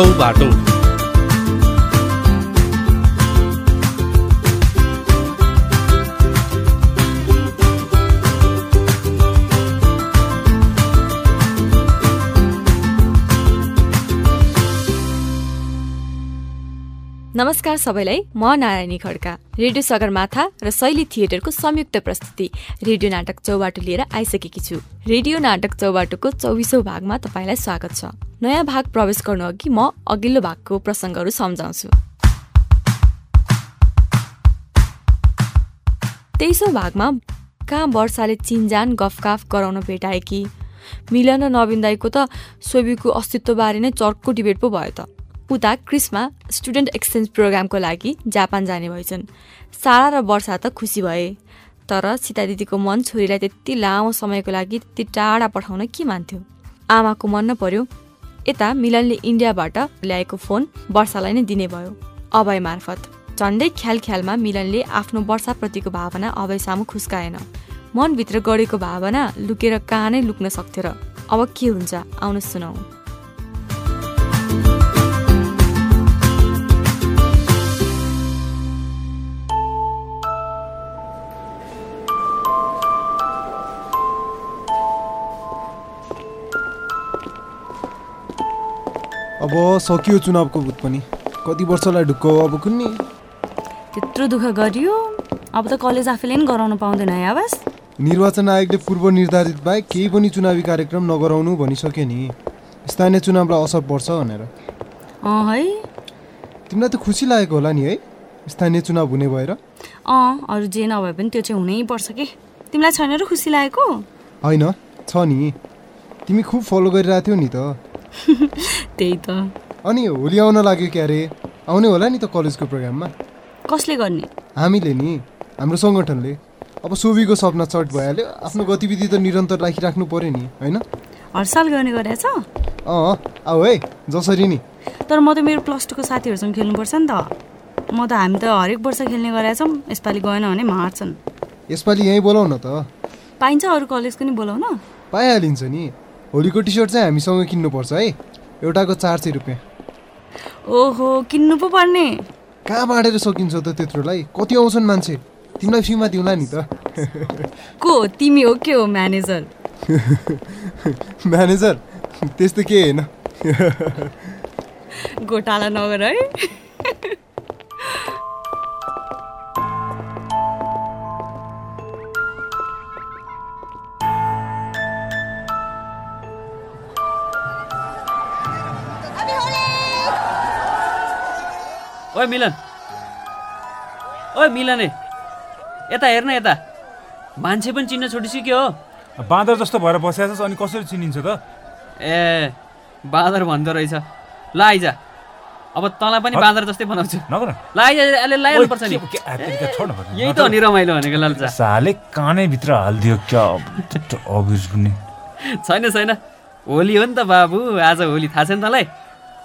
चौबाटो नमस्कार सबैलाई म नारायणी खड्का। रेडियो सगरमाथा र शैली थिएटरको संयुक्त प्रस्तुति रेडियो नाटक चौबाटो लिएर आइसकेकी छु। रेडियो नाटक चौबाटोको चौबिसौँ भागमा तपाईँलाई स्वागत छ। नयाँ भाग प्रवेश गर्नु अघि म अघिल्लो भागको प्रसङ्गहरू सम्झाउँछु। तेइसौँ भागमा कहाँ वर्षाले चिन्जान गफकाफ गराउन भेटाएकी? मिलन र नवीन दाईको त सोबीको अस्तित्वबारे नै चर्को डिबेट पो भयो त। उता क्रिसमा स्टुडेन्ट एक्सचेन्ज प्रोग्रामको लागि जापान जाने भएछन्। सारा र वर्षा त खुसी भए। तर सीता दिदीको मन छोरीलाई त्यति लामो समयको लागि त्यति टाढा पठाउन के मान्थ्यो? आमाको मन न पर्यो यता मिलनले इन्डियाबाट ल्याएको फोन वर्षालाई नै दिने भयो। अभय मार्फत। झन्डै ख्याल ख्यालमा मिलनले आफ्नो वर्षाप्रतिको भावना अभय सामु खुस्काएन। मनभित्र गढेको भावना लुकेर कहाँ नै लुक्न सक्थ्यो र अब के हुन्छ आउनु सुनाऊ अब सकियो चुनावको भूत पनि। कति वर्षलाई ढुक्क अब कुन्नी? त्यत्रो दुःख गरियो? अब त कलेज आफैले नि गराउनु पाउँदैन है आवाज। निर्वाचन आयोगले पूर्व निर्धारित बाहेक केही पनि चुनावी कार्यक्रम नगराउनु भनिसक्यो नि। स्थानीय चुनावलाई असर पर्छ भनेर। अँ है? तिमीलाई त खुसी लागेको होला नि है? स्थानीय चुनाव हुने भएर। अँ अरू जे नभए पनि त्यो चाहिँ हुनै पर्छ कि? तिमीलाई छैन र खुसी लागेको? होइन छ नि। तिमी खुब फलो गरिरहेको थियौ नि त। त्यही त। अनि होली आउन लाग्यो क्यारे आउने होला नि त कलेजको प्रोग्राममा। कसले गर्ने? हामीले नि हाम्रो सङ्गठनले। अब सोबीको सपना चट भइहाल्यो आफ्नो गतिविधि त निरन्तर राखिराख्नु पर्यो नि होइन? हर साल गर्ने गरेछ अँ आऊ है जसरी नि। तर म त मेरो प्लस टूको साथीहरूसँग खेल्नुपर्छ नि त। म त हामी त हरेक वर्ष खेल्ने गरेछौँ यसपालि गएन भने मार्छन्। यसपालि यहीँ बोलाउ न त। पाइन्छ अरू कलेजको नि बोलाउन? पाइहालिन्छ नि। होलीको टी सर्ट चाहिँ हामीसँग किन्नुपर्छ है। एउटाको चार सय रुपियाँ। ओहो किन्नु पो पर्ने। कहाँ बाँडेर सकिन्छ त त्यत्रोलाई? कति आउँछन् मान्छे? तिमीलाई फ्रीमा दिउँला नि त। को? तिमी हो के हो म्यानेजर? म्यानेजर? त्यस्तो के होइन। घोटाला नगर है। ओइ मिलन। ओइ मिलन। यता हेर्न यता। मान्छे पनि चिन्न छोडिसक्यो के हो। बाँदर जस्तो भएर बसिरहेको छस् अनि कसरी चिनिन्छ त? ए बाँदर भन्दो रहेछ। ल आइज। अब तँलाई पनि बाँदर जस्तै बनाउँछु। नगर। ल आइज अहिले लगाइहाल्नुपर्छ नि। यही त हो नि रमाइलो भनेको लाल्चा। साले कानैभित्र हालिदियो क्या। छैन छैन। होली हो नि त बाबु। आज होली थाहा छ नि तँलाई।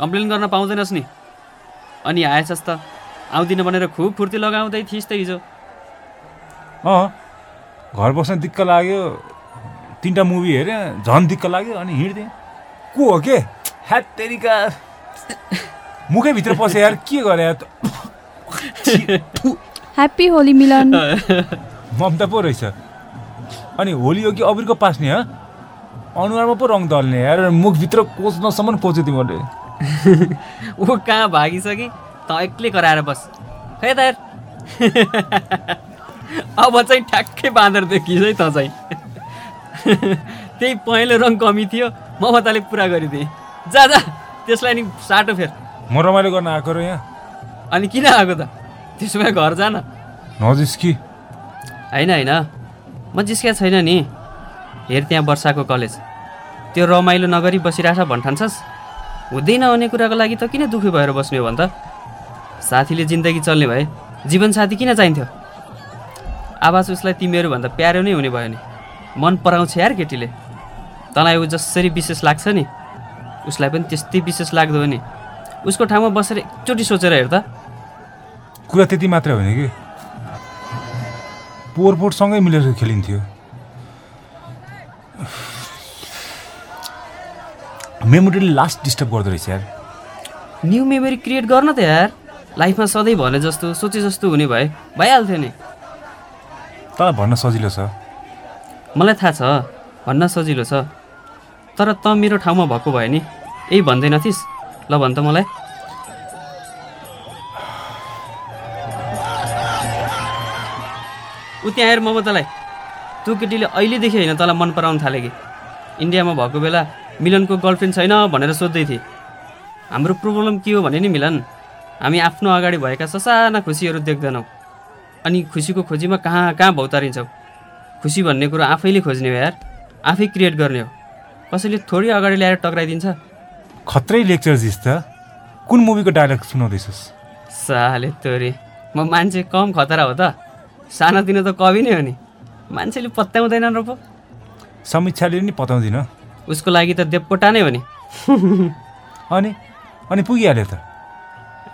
कम्प्लेन गर्न पाउँदैनस् नि। अनि आएछस् त। आउँदिन भनेर खुब फुर्ती लगाउँदै थिइस् त हिजो। अँ घर बस्न दिक्क लाग्यो। तिनवटा मुभी हेरेँ झन् दिक्क लाग्यो अनि हिँड्थेँ। को हो के? तेरिका। मुखैभित्र पसे यार के गरे यार? ह्याप्पी होली मिलन। ममता पो रहेछ। अनि होली हो कि अबिरको पास्ने ह? अनुहारमा पो रङ दल्ने यार मुखभित्र कोच्नसम्म कोच्यो तिमीहरूले। ऊ कहाँ भागिसकि त एक्लै कराएर बस। खै त अब चाहिँ ठ्याक्कै बाँदर देखिस् है त चाहिँ। त्यही पहेँलो रङ कमी थियो ममताले पुरा गरिदिएँ। जा जा त्यसलाई नि साटो फेर। म रमाइलो गर्न आएको र यहाँ? अनि किन आएको त? त्यसो भए घर जान। नजिस् कि होइन होइन। म जिस्किया छैन नि। हेर त्यहाँ वर्षाको कलेज। त्यो रमाइलो नगरी बसिरहेछ भन्ठान्छस्। हुँदै नहुने कुराको लागि त किन दुःखी भएर बस्ने हो भन् त साथीले जिन्दगी चल्ने भए जीवनसाथी किन चाहिन्थ्यो? आवाज उसलाई तिमीहरूभन्दा प्यारो नै हुने भयो नि। मन पराउँछ यार केटीले। तँलाई ऊ जसरी विशेष लाग्छ नि उसलाई पनि त्यस्तै विशेष लाग्दो हो नि। उसको ठाउँमा बसेर एकचोटि सोचेर हेर त। कुरा त्यति मात्र होइन कि? पोहोर पोहोरसँगै मिलेर खेलिन्थ्यो। मेमोरीले लास्ट डिस्टर्ब गर्दो रहेछ यार। न्यू मेमोरी क्रिएट गर्न त यार। लाइफमा सधैँ भने जस्तो सोचे जस्तो हुने भए भइहाल्थ्यो नि। तँलाई भन्न सजिलो छ। मलाई थाहा छ भन्न सजिलो छ। तर त मेरो ठाउँमा भएको भए नि यही भन्दैनथिस् ल भन् त मलाई। ऊ त्यहाँ म तँलाई त्यो केटीले अहिलेदेखि होइन तँलाई मन पराउनु थाले कि। इन्डियामा भएको बेला मिलनको गर्लफ्रेन्ड छैन भनेर सोध्दै थिएँ। हाम्रो प्रोब्लम के हो भने नि मिलन हामी आफ्नो अगाडि भएका ससाना खुसीहरू देख्दैनौँ। अनि खुसीको खोजीमा कहाँ कहाँ भौतारिन्छौँ? खुसी भन्ने कुरो आफैले खोज्ने हो यार। आफै क्रिएट गर्ने हो। कसैले थोरै अगाडि ल्याएर टक्राइदिन्छ? खत्रै लेक्चर जिस त। कुन मुभीको डायलग सुनाउँदैछस्? साले तोरी म मान्छे कम खतरा हो त। सानोतिनो त कवि नै हो नि। मान्छेले पत्याउँदैनन् र पो। समीक्षाले नि पताउँदिन उसको लागि त देवकोटा नै हो नि। अनि अनि पुगिहाल्यो त।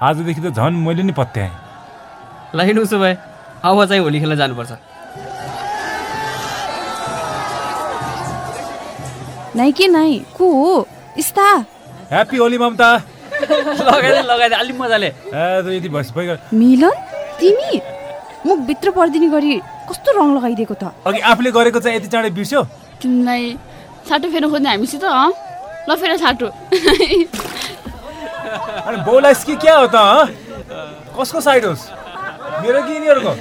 आजदेखि त झन् मैले नि पत्याएँ। लाइन उसो भए अब चाहिँ होली खेल्न जानुपर्छ। नाइ के नाइ? को हो? इस्ता। ह्याप्पी होली ममता। लगाइदे लगाइदे अलिक मजाले। यति भइस मिलन तिमी? मुख भित्र पर्दिने गरी कस्तो रङ लगाइदिएको त? अघि आफूले गरेको चाहिँ यति चाँडै बिर्स्यो। तिमीलाई साटो फेर्न खोज्ने हामीसित अँ? ल फेर साटो। अनि के क्या हो त? कसको साइड होस्? मेरो कि यिनीहरूको?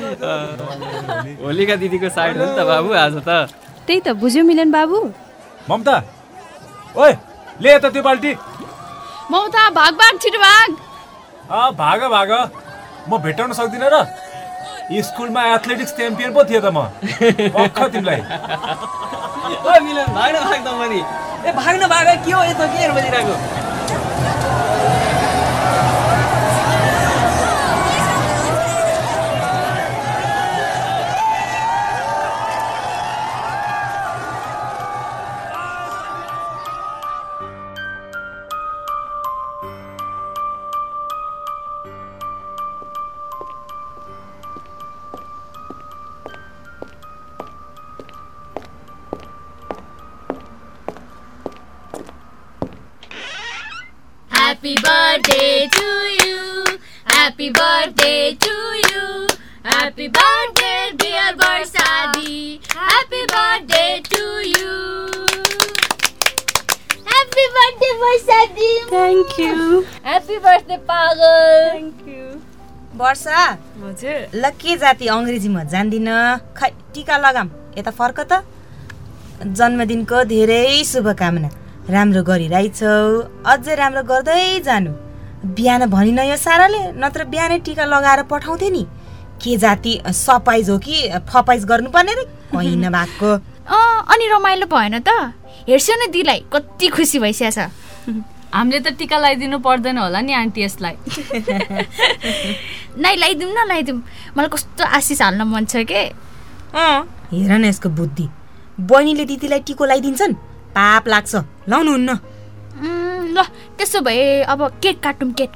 होलीका दिदीको साइड हो नि त बाबु आज त। त्यही त बुझ्यो मिलन बाबु? ममता ओए ले त त्यो बाल्टी। ममता भाग भाग छिटो भाग। अँ भाग भाग। म भेटाउन सक्दिनँ र। स्कुलमा एथलेटिक्स च्याम्पियन पो थिएँ त म। तिमीलाई। मिलन भाग्न भाग त पनि ए भाग्न भाग के हो यस्तो के बजिरहेको Happy birthday to you. Happy birthday, dear Barsadi. Happy birthday to you. Happy birthday, Barsadi. Thank you Happy birthday, पागल. वर्षा हजुर ल के जाति अङ्ग्रेजीमा जान्दिनँ खै टिका लगाम यता फर्क त जन्मदिनको धेरै शुभकामना राम्रो गरिरहेछौ अझै राम्रो गर्दै जानु बिहान भनिन यो साराले नत्र बिहानै टिका लगाएर पठाउँथे नि। के जाति सपाइज हो कि फपाइज गर्नुपर्ने रे? कहीँ नभएको अँ अनि रमाइलो भएन त। हेर्छु न दिलाई कति खुसी भइसकेछ। हामीले त टिका लगाइदिनु पर्दैन होला नि आन्टी यसलाई। नै लगाइदिउँ न लगाइदिउँ। मलाई कस्तो आशिष हाल्न मन छ के? अँ। हेर न यसको बुद्धि। बहिनीले दिदीलाई टिको लगाइदिन्छन्? पाप लाग्छ। लाउनुहुन्न। ल त्यसो भए अब केक काटौँ केक।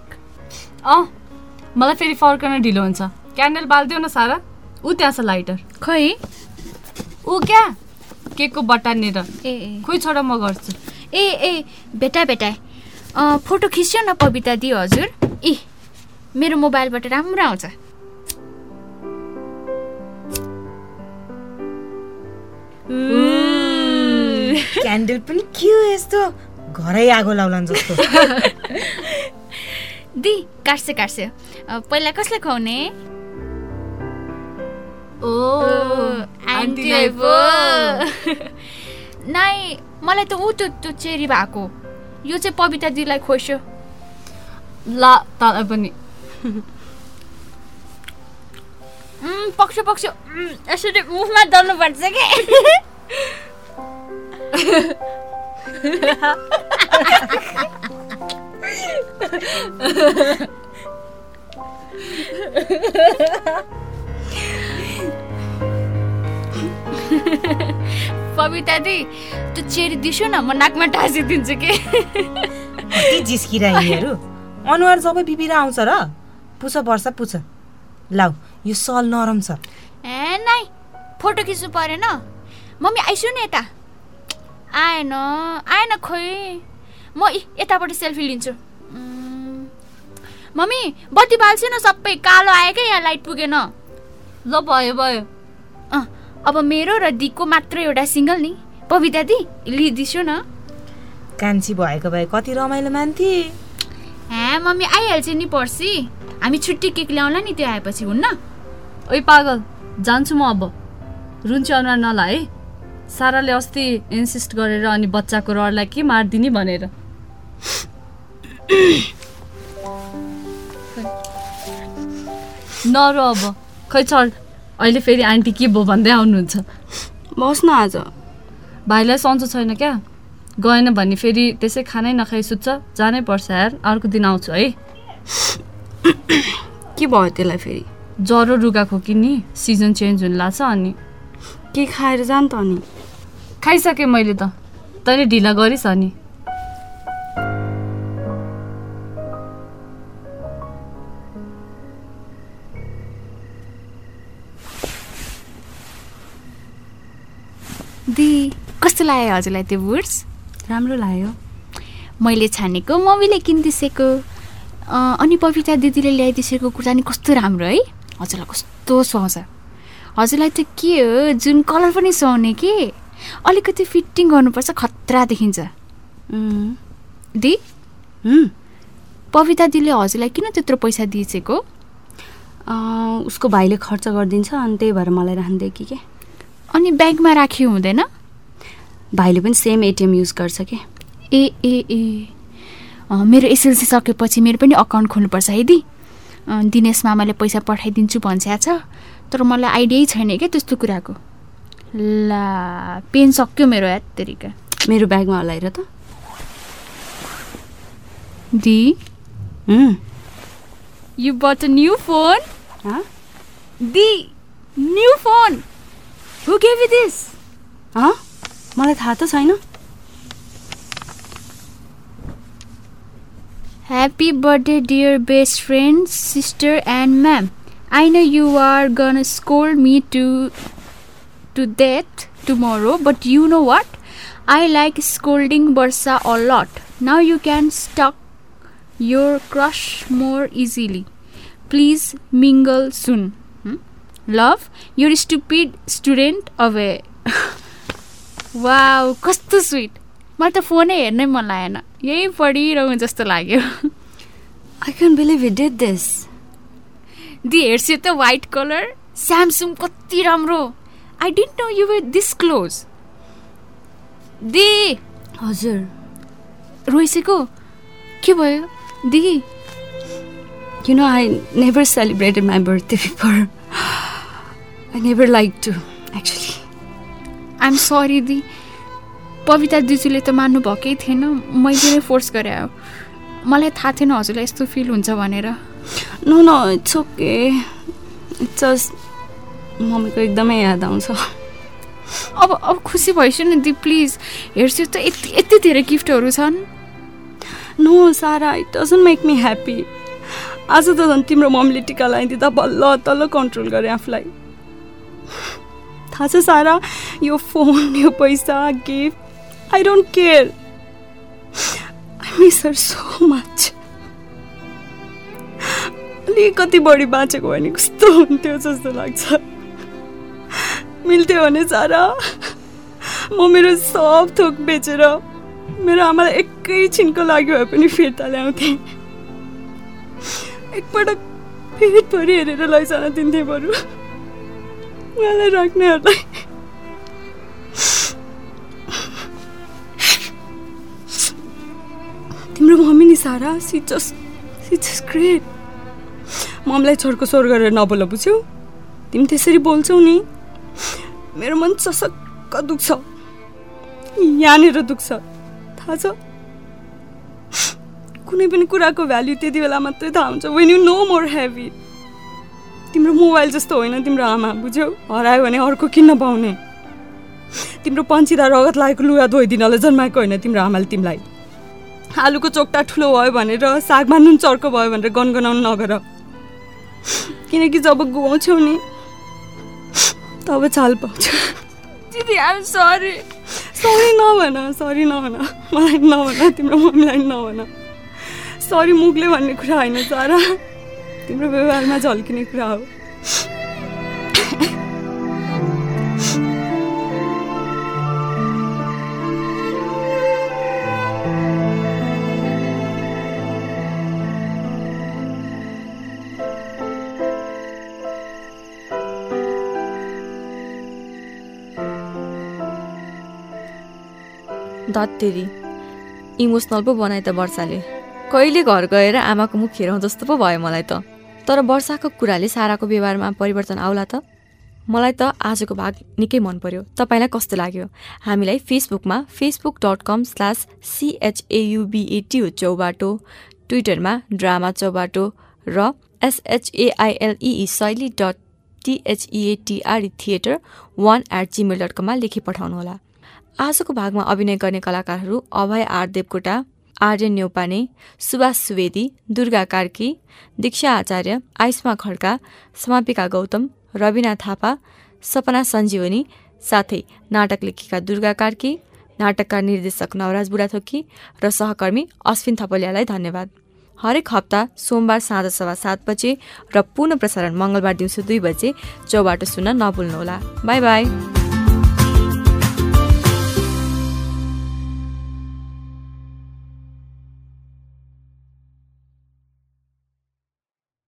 अँ मलाई फेरि फर्कन ढिलो हुन्छ। क्यान्डल बालिदियो न सारा। ऊ त्यहाँ छ लाइटर। खै? ऊ क्या? केकको बटानेर ए ए। खोइ छोडा म गर्छु। ए ए भेटा भेटा अँ, फोटो खिच्यो न पविता दियो हजुर? इ मेरो मोबाइलबाट राम्रो आउँछ। क्यान्डल पनि के हो यस्तो? घरै आगो लाउलान् जस्तो। दि काट्छ काट्छ पहिला कसलाई खुवाउने? ओ आन्टीलाई पो। नाइ मलाई त ऊ त्यो त्यो चेरी भएको। यो चाहिँ पविता दिदीलाई खोस्यो ला तँलाई पनि। पक्सो पक्सो उम्, यसरी मुखमा दल्नुपर्छ कि? पविता दि त्यो चेरी दिसो न म नाकमा टाँसिदिन्छु कि? कति जिस्किरा यिनीहरू अनुहार सबै बिबिरा आउँछ र। पुछ वर्ष पुछ। लाउ यो सल नरम छ। ए नाइ फोटो खिच्नु परेन। मम्मी आइसु नि यता। आएन आएन खोइ। म इ- यतापट्टि सेल्फी लिन्छु। मम्मी बत्ती बाल्छु न सबै कालो आयो क्या यहाँ लाइट पुगेन। ल भयो भयो। अँ, अब मेरो र दिको मात्र एउटा सिङ्गल नि। पविता दि लिइदिन्छु न। कान्छी भएको भए कति रमाइलो मान्थे। ह्या मम्मी आइहाल्छ नि पर्सि। हामी छुट्टी केक ल्याउँला नि त्यो आएपछि हुन्न। ओइ पागल जान्छु म अब। रुन्ची अनुहार नला है साराले अस्ति इन्सिस्ट गरेर अनि बच्चाको रडलाई के मारिदिने भनेर। नर अब। खै चल अहिले फेरि आन्टी के भयो भन्दै आउनुहुन्छ? बस् न आज। भाइलाई सन्चो छैन क्या? गएन भने फेरि त्यसै खानै नखाइ सुत्छ। जानै पर्छ यार अर्को दिन आउँछु है। के भयो त्यसलाई फेरि? ज्वरो रुगा खोकी नि सिजन चेन्ज हुन लाग्छ अनि। के खाएर जान् त अनि? खाइसकेँ मैले त। तैँले ढिला गरिस् अनि। दि कस्तो लाग्यो हजुरलाई त्यो बुट्स? राम्रो लाग्यो। मैले छानेको मम्मीले किनिदिसेको अँ, अनि पविता दिदीले ल्याइदिसेको कुर्ता नि कस्तो राम्रो है। हजुरलाई कस्तो सुहाउँछ। हजुरलाई त के हो जुन कलर पनि सुहाउने कि? अलिकति फिटिङ गर्नुपर्छ खतरा देखिन्छ। दि? पविता दिदीले हजुरलाई किन त्यत्रो पैसा दिइसकेको उसको भाइले खर्च गरिदिन्छ अनि त्यही भएर मलाई राखिदियो कि के? अनि ब्याङ्कमा राखियो हुँदैन? भाइले पनि सेम एटिएम युज गर्छ कि? ए ए ए। मेरो एसएलसी सकेपछि मेरो पनि अकाउन्ट खोल्नुपर्छ है दि। दिनेश मामाले पैसा पठाइदिन्छु भन्छ छ तर मलाई आइडियै छैन क्या त्यस्तो कुराको। ला पेन सक्यो मेरो याद तरिका मेरो ब्यागमा होलाएर त। दि। बट न्यु फोन दिन दिस मलाई थाहा त छैन। Happy birthday dear best friend sister and ma'am I know you're गर् score me to to death tomorrow, but you know what? I like scolding Barsa a lot. Now you can stalk your crush more easily. Please mingle soon. Hmm? Love, your stupid student away. Wow कस्तो sweet मलाई त फोनै हेर्नै मन लागेन यही पढिरहँ जस्तो लाग्यो I can believe it did this the हेर्छु त वाइट कलर स्यामसुङ कति राम्रो I didn't know you were this close the. हजुर। रोइसेको के भयो? दि। You know, I never celebrated my birthday before. I never liked to, actually. I'm sorry the. Pabita दिजूले त मान्नु भएकै थिएन। मैले नै फोर्स गरे हो। मलाई थाहा थिएन हजुरलाई यस्तो फिल हुन्छ भनेर। No, no, it's okay. It's just मम्मीको एकदमै याद आउँछ। अब अब खुसी भइसु न दि प्लिज हेर्छु त यति यति धेरै गिफ्टहरू छन्। No Sara it doesn't make me happy आज त झन् तिम्रो मम्मीले टिका लगाइदिँदा बल्ल तल्ल कन्ट्रोल गरेँ आफूलाई। थाहा छ सारा यो फोन यो पैसा gift I don't care I miss her so much अलिकति बढी बाँचेको भने कस्तो हुन्थ्यो जस्तो लाग्छ। मिल्थ्यो भने सारा। म मेरो सब थोक बेचेर मेरो आमालाई एकैछिनको लागि भए पनि फिर्ता ल्याउँथेँ एकपटक पेटभरि हेरेर लैजान दिन्थेँ बरु उहाँलाई राख्नेहरूलाई तिम्रो मम्मी नि Sara. See just see just great मम्मीलाई छोरको स्वर गरेर नबोल बुझ्यौ? तिमी त्यसरी बोल्छौ नि मेरो मन चसक्क दुख्छ। यहाँनिर दुख्छ। थाहा छ? कुनै पनि कुराको भ्याल्यु त्यति बेला मात्रै थाहा हुन्छ। When you know more heavy तिम्रो मोबाइल जस्तो होइन तिम्रो आमा बुझ्यौ? हरायो भने अर्को किन्न पाउने? तिम्रो पन्चिदा रगत लागेको लुगा धोइदिनलाई जन्माएको होइन तिम्रो आमाले तिमीलाई। आलुको चोक्टा ठुलो भयो भनेर सागमा नुन चर्को भयो भनेर गनगनाउनु नगर। किनकि जब गुवाउँछौ नि तब चाल पाउँछौ दिदी आइम सरी सरी नभन सरी नभन। मलाई नभन तिम्रो मम्मीलाई नभन। सरी मुखले भन्ने कुरा होइन सारा। तिम्रो व्यवहारमा झल्किने कुरा हो। धत्तेरी इमोसनल पो बनाए त वर्षाले। कहिले घर गएर आमाको मुख हेरौँ जस्तो पो भयो मलाई त। तर वर्षाको कुराले साराको व्यवहारमा परिवर्तन आउला त। मलाई त आजको भाग निकै मन पर्यो। तपाईँलाई कस्तो लाग्यो? हामीलाई फेसबुकमा Facebook dot com slash सिएचएयुबिएटी Chaubato ट्विटरमा ड्रामा चौबाटो र एसएचएआइएलई शैली dot टिएचइएटिआरई theatre one at Gmail dot कममा लेखी पठाउनुहोला। आजको भागमा अभिनय गर्ने कलाकारहरू अभय आर देवकोटा आर्यन न्यौपाने सुभाष सुवेदी दुर्गा कार्की दीक्षा आचार्य आइस्मा खड्का समापिका गौतम रविना थापा सपना सञ्जीवनी साथै नाटक लेखिका दुर्गा कार्की नाटकका निर्देशक नवराज बुढाथोकी र सहकर्मी अश्विन थपलियालाई धन्यवाद। हरेक हप्ता सोमबार साँझ सभा सात बजे र पुनः प्रसारण मङ्गलबार दिउँसो दुई बजे चौबाट सुन्न नभुल्नुहोला। Bye bye.